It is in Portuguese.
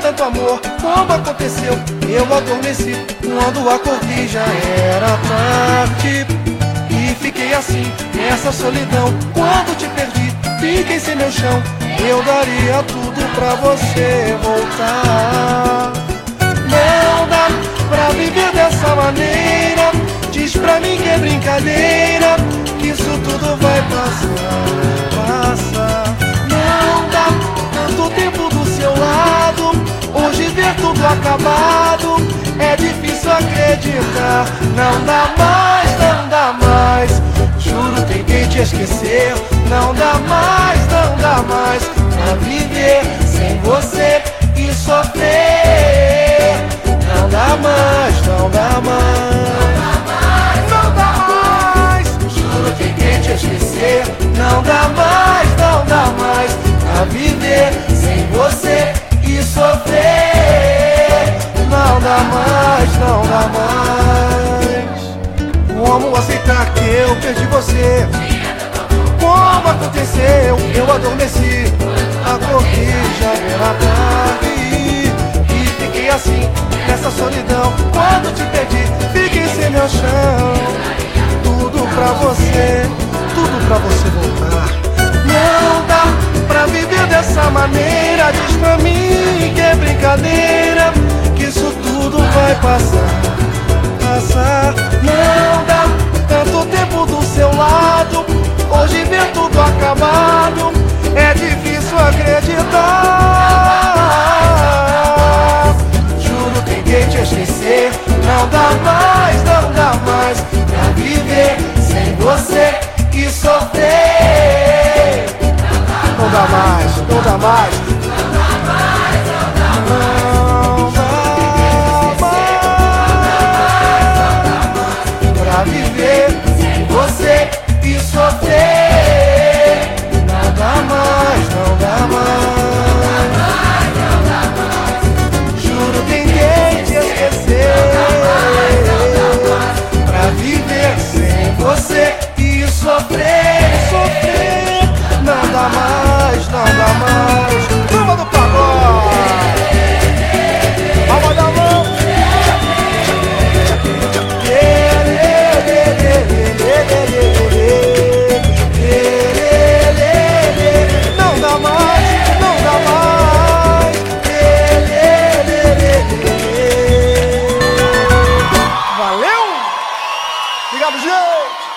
tanto amor, como aconteceu, eu adormeci quando acordei já era tarde. E fiquei assim, nessa solidão, quando te perdi, fiquei sem meu chão. Eu daria tudo pra você voltar. Não dá pra viver dessa maneira. Diz pra mim que é brincadeira, tudo acabado. É difícil acreditar, não dá mais, não dá mais. Juro, tentei te esquecer, não dá mais, dá mais, não dá mais. Como aceitar que eu perdi você? Como aconteceu? Eu adormeci, acordei já era tarde e fiquei assim nessa solidão. Quando te perdi, fiquei sem meu chão. Tudo pra você, tudo pra você voltar. Passar, passar. Não dá tanto tempo do seu lado. Hoje ver tudo acabado é difícil acreditar. Juro, tentei te esquecer. Não dá mais, não dá mais pra viver sem você e sofrer. Não dá mais, não dá mais. Bravo, Gil!